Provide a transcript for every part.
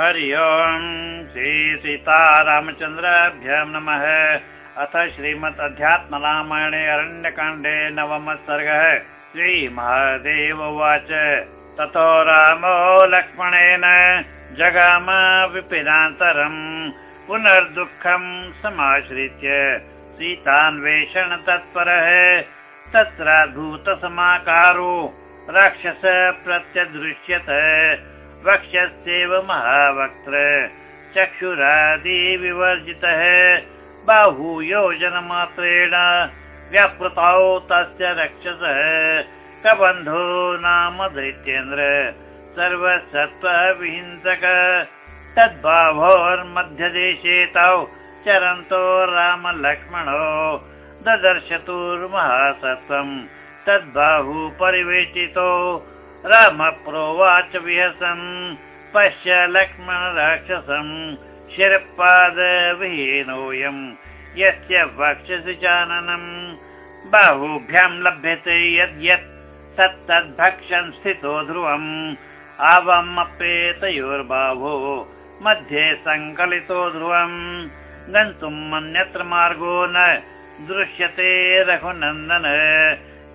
हरि ओम्। श्री सीतारामचन्द्राभ्यां नमः। अथ श्रीमद् अध्यात्मरामायणे अरण्यकाण्डे नवमः सर्गः। श्रीमहादेव उवाच। ततो रामो लक्ष्मणेन जगाम विपिनान्तरम् पुनर्दुःखं समाश्रित्य सीतान्वेषण तत्परः। तत्राद्भूतसमाकारो राक्षस प्रत्यदृश्यत वक्ष्यस्येव महावक्त्र। चक्षुरादिविवर्जितः बाहुयोजनमात्रेण व्यापृतौ तस्य रक्षसः। कबन्धो नाम दैत्येन्द्र सर्वसत्त्वविहिंसक। तद्बाभोर्मध्यदेशे तौ चरन्तो रामलक्ष्मणो। ददर्शतुर्महासत्त्वम्। तद्बाहु परिवेष्टितो राम प्रोवाच विहसन् पश्य लक्ष्मण राक्षसम् शिरपादविहीनोऽयम् यस्य वक्षसि चाननम्। बाहुभ्यां लभ्यते यद्यत् तत्तद्भक्षन् स्थितो ध्रुवम्। आवमप्येतयोर्बाहो मध्ये सङ्कलितो ध्रुवम्। गन्तुम् अन्यत्र मार्गो न दृश्यते रघुनन्दन।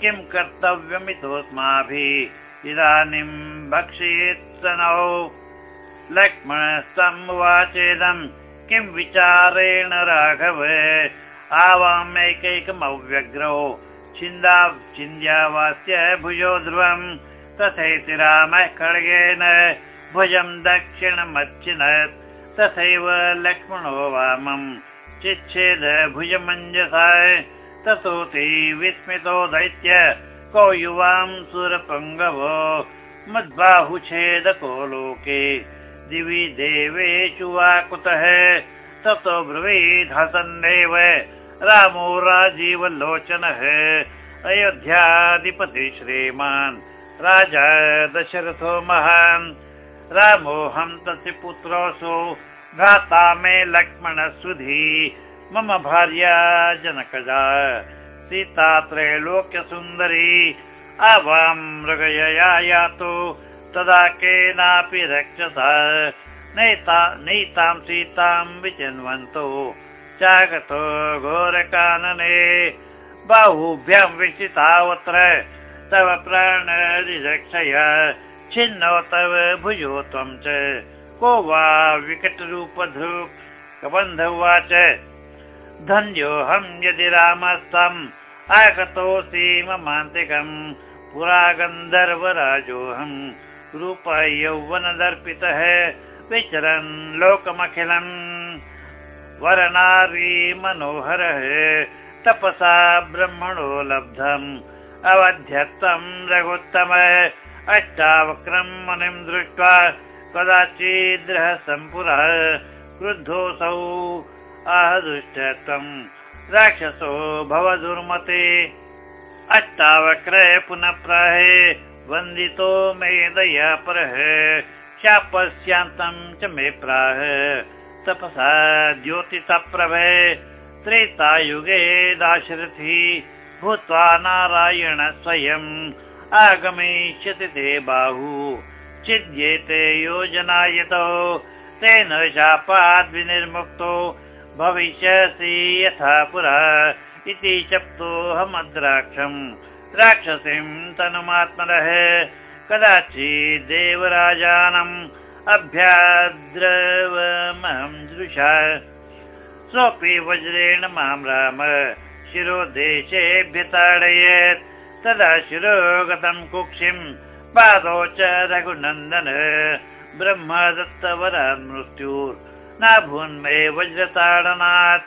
किं कर्तव्यमितोऽस्माभिः इदानीं भक्षयेत्सनौ। लक्ष्मणस्तमुवाचेदम् किं विचारेण राघव? आवामेकैकमव्यग्रौ छिन्दा छिन्द्यावास्य भुजो ध्रुवम् तथैति रामः खड्गेन भुजं दक्षिणमच्छिनत् तथैव लक्ष्मणो वामम् चिच्छेद भुजमञ्जसा। ततोति विस्मितो दैत्य को युवां सुरपङ्गवो मद्बाहुछेदको लोके। दिवि देवेषु वा कुतः? ततो ब्रवीद् हसन्नेव। रामो राजीवलोचनः। अयोध्याधिपति श्रीमान् राजा दशरथो महान्। रामोऽहं तस्य पुत्रोऽसौ भ्राता मे लक्ष्मणसुधी। मम भार्या जनकजा सीता त्रैलोक्यसुन्दरी आवां मृगयया यातु तदा केनापि रक्षसा। नीतां सीतां विचिन्वन्तो। चागतो घोरकानने बाहुभ्यां विचितावत्र तव प्राणरिरक्षय छिन्नो तव भुजो त्वं च। को वा विकटरूपधृक् उवाच धन्योऽहं यदि रामस्तम् आगतोऽसि ममान्तिकम् पुरा गन्धर्वराजोऽहम्। रूप यौवनदर्पितः। विचरन् लोकमखिलम्। वरनारी मनोहरः। तपसा ब्रह्मणो लब्धम्। अवध्यत्तम् रघुत्तम। अष्टावक्रम् मुनिम् दृष्ट्वा कदाचिद्रः सम्पुरः क्रुद्धोऽसौ आहदुष्टत्वम् राक्षसो भव दुर्मते अष्टावक्र पुनः प्राहे वन्दितो मे दया परः शापस्यान्तम् च मे प्राह। तपसा ज्योतिषप्रभे त्रेतायुगे दाशरथी भूत्वा नारायण स्वयम् आगमिष्यति ते बाहु। चिद्येते योजनायतो। तेन शापाद्विनिर्मुक्तो भविष्यसि यथा पुरा इति शप्तोऽहमद्राक्षम् राक्षसीं तनुमात्मनः कदाचिदेवराजानम् अभ्याद्रवमहं दृशा। सोऽपि वज्रेण मां राम शिरोदेशेभ्य ताडयेत्। तदा शिरोगतं कुक्षिम् पादौ च रघुनन्दन ब्रह्म दत्तवरान् मृत्युर्नाभून्मे वज्रताडनात्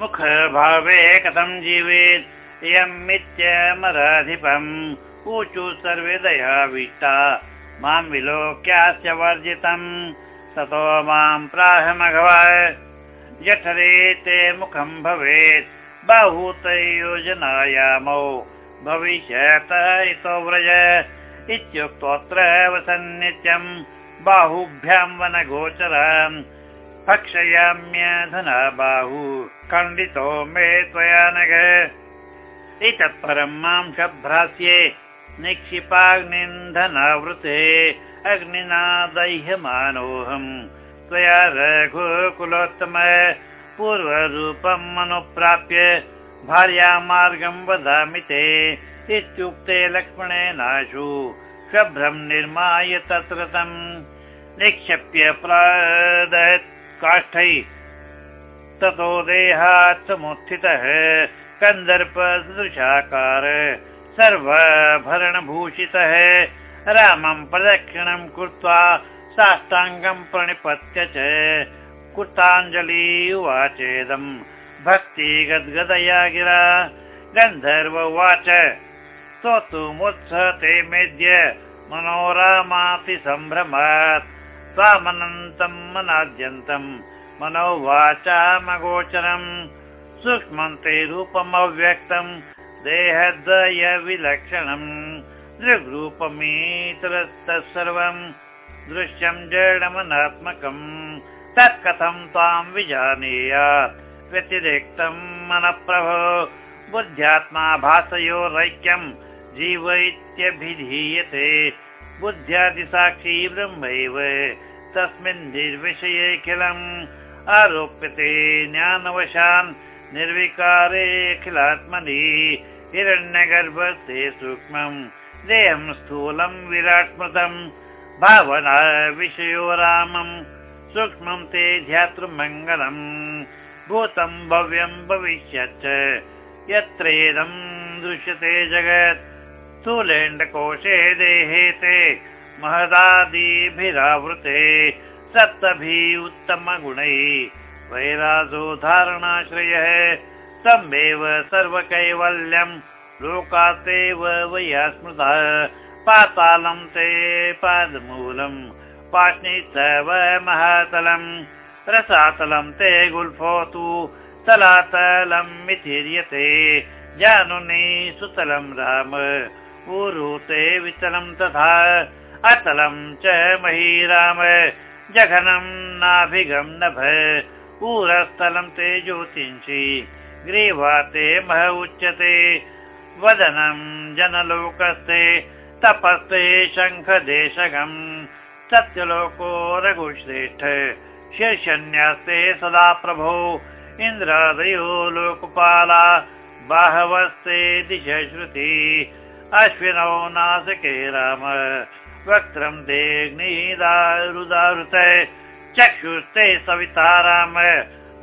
मुखभावे कथं जीवेत्? इयमित्यमराधिपम् ऊचु सर्वे दयाविष्टा। मां विलोक्यास्य वर्जितम्। ततो मां प्राह मघव जठरे ते मुखं भवेत्। बाहूत योजनायामौ। भविष्यत इतो व्रज इत्युक्तोऽत्र वसन्नित्यम् बाहुभ्यां वनगोचरान् भक्षयाम्यधना बाहु खण्डितो मे त्वया नग। इतः परं मां शभ्रास्ये निक्षिपाग्निन्धनावृते अग्निना दह्यमानोऽहम् त्वया रघुकुलोत्तम पूर्वरूपम् अनुप्राप्य भार्यामार्गम् वदामि ते। इत्युक्ते लक्ष्मणेनाशु शुभ्रम् निर्माय तत्र तम् निक्षेप्य प्रादत् काष्ठै। ततो देहात् समुत्थितः कन्दर्पदृशाकार सर्वभरणभूषितः। रामम् प्रदक्षिणम् कृत्वा साष्टाङ्गम् प्रणिपत्य च कृताञ्जलि उवाचेदम् भक्ति गद्गदया गिरा गन्धर्व उवाच। स्तोतुमुत्सते मेद्य मनोरामाति सम्भ्रमात् त्वामनन्तम् मनाद्यन्तम् मनोवाचामगोचरम् सूक्ष्मन्ते रूपमव्यक्तम् देहद्वय विलक्षणम् दृग्रूपमीतरस्तत्सर्वम् दृश्यम् जडमनात्मकम् तत्कथम् त्वाम् विजानीयात् व्यतिरिक्तम् मनःप्रभो बुद्ध्यात्मा भासयोरैक्यम् जीव इत्यभिधीयते बुद्ध्यादिसाक्षी ब्रह्मैव तस्मिन् निर्विषयेऽखिलम् आरोप्यते ज्ञानवशान् निर्विकारेऽखिलात्मनि हिरण्यगर्भस्ते सूक्ष्मम् स्थूलम् विराट्मृतम् भावना विषयो रामम् सूक्ष्मम् ते ध्यातृमङ्गलम् भूतम् भव्यम् भविष्यच्च यत्रेदम् दृश्यते जगत् स्थूलेण्डकोशे देहे ते महदादिभिरावृते सप्तभिः उत्तमगुणैः। वैराजो धारणाश्रयः तमेव सर्वकैवल्यम् लोकातेव वया स्मृतः पातालम् ते पादमूलम् पाष्णि स महातलम् रसातलम् ते गुल्फोतु तलातलम् मिथिर्यते जानुनि सुतलम् राम ऊरुते वितलम् तथा अतलम् च मही राम जघनम् नाभिगम् नभ ऊरस्थलम् ते ज्योतिंसि ग्रीवा ते मह उच्यते। वदनम् जनलोकस्ते तपस्ते शङ्खदेशगम् सत्यलोको रघुश्रेष्ठ। शीर्षन्यास्ते सदा प्रभो। इन्द्रादयो लोकपाला। बाहवस्ते दिश श्रुति अश्विनौ नासिके राम वक्त्रम् देग्निदारुदाहृत चक्षुस्ते सविता राम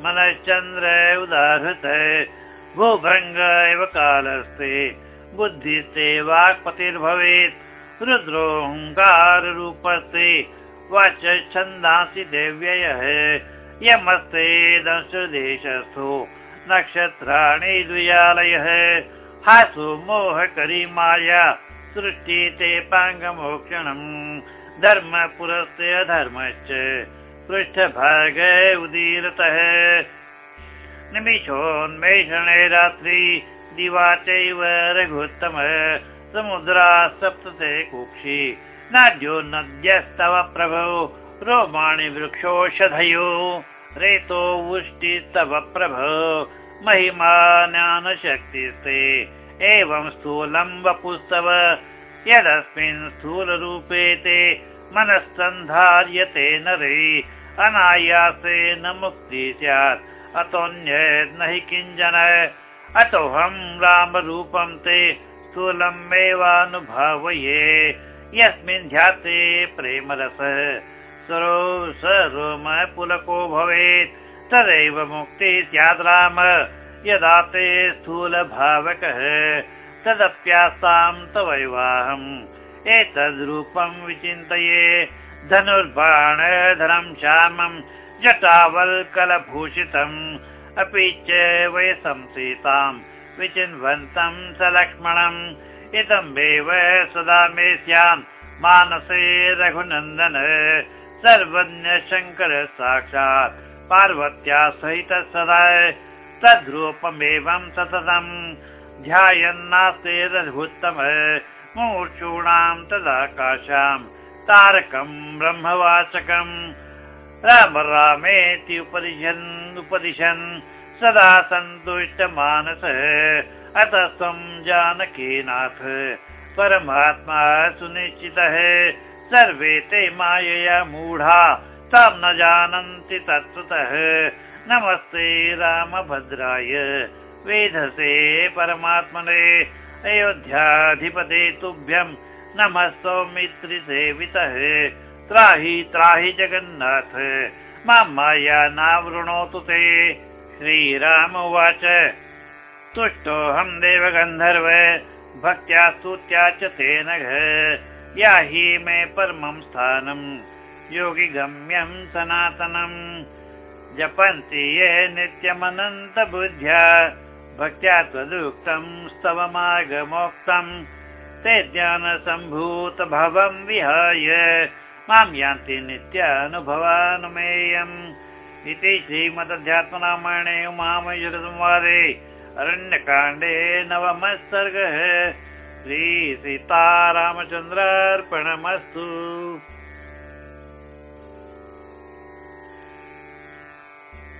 मनश्चन्द्र उदाहृत कालस्ते बुद्धिस्ते वाक्पतिर्भवेत् रुद्रोऽहङ्काररूपस्ते वाच छन्दांसि देव्ययः यमस्ते दंशदेशस्थो नक्षत्राणि द्विजालयः हासु मोहकरी माया सृष्टि ते पाङ्गमोक्षणम्। धर्म पुरस्य धर्मश्च पृष्ठभाग उदीरतः। निमिषोन्मेषणे रात्रि दिवा चैव रघुत्तम समुद्रा सप्तते कुक्षि। नाद्यो नद्यस्तव प्रभो रोमाणि वृक्षोषधयो रेतो वृष्टिस्तव प्रभो महिमा ज्ञानशक्तिस्ते एवं स्थूलम् वपुस्तव यदस्मिन् स्थूलरूपे ते मनस्सन्धार्यते नरे अनायासे न मुक्ति स्यात् अतोऽन्यत् न हि किञ्चन। अतोऽहं रामरूपं ते स्थूलमेवानुभावये यस्मिन् ध्याते प्रेमरस। सरो सरोम पुलको भवेत् तदैव मुक्ति स्यात् राम। यदा ते स्थूलभावकः तदप्यास्तां तवैवाहम्। एतद्रूपं विचिन्तये धनुर्बाणधरं श्यामं जटावल्कलभूषितम्। अपि च वयसं सीतां विचिन्वन्तं स लक्ष्मणम्। इदमेव सदा मे स्यान् मानसे रघुनन्दन। सर्वज्ञ शङ्कर साक्षात् पार्वत्या सहित सदा तद्रूपमेवं सततम् ध्यायन्नास्ते रघुत्तम मूर्छूणां तदाकाशाम् तारकम् ब्रह्मवाचकम् राम रामेति उपदिशन् उपदिशन् सदा सन्तुष्टमानस अतः त्वं जानकीनाथ परमात्मा सुनिश्चितः सर्वे ते मायया मूढा तं न जानन्ति तत्त्वतः नमस्ते रामभद्राय। वेधसे परमात्मने। अयोध्याधिपते तुभ्यं। नमः सौमित्रिसेवितः त्राहि त्राहि जगन्नाथ। मां माया नावृणोतु ते। श्रीराम उवाच। तुष्टोऽहं देवगन्धर्व। भक्त्या स्तुत्या च तेन याहि मे परमं स्थानं योगिगम्यं सनातनम् जपन्ति ये नित्यमनन्तबुद्ध्या। भक्त्या त्वदुक्तं स्तवमार्गमोक्तम् ते ज्ञानसम्भूतभवं विहाय। मां यान्ति नित्यानुभवानुमेयम्। इति श्रीमदध्यात्मरामायणे उमामयुरसंवादे अरण्यकाण्डे नवमः सर्गः। श्रीसीतारामचन्द्रार्पणमस्तु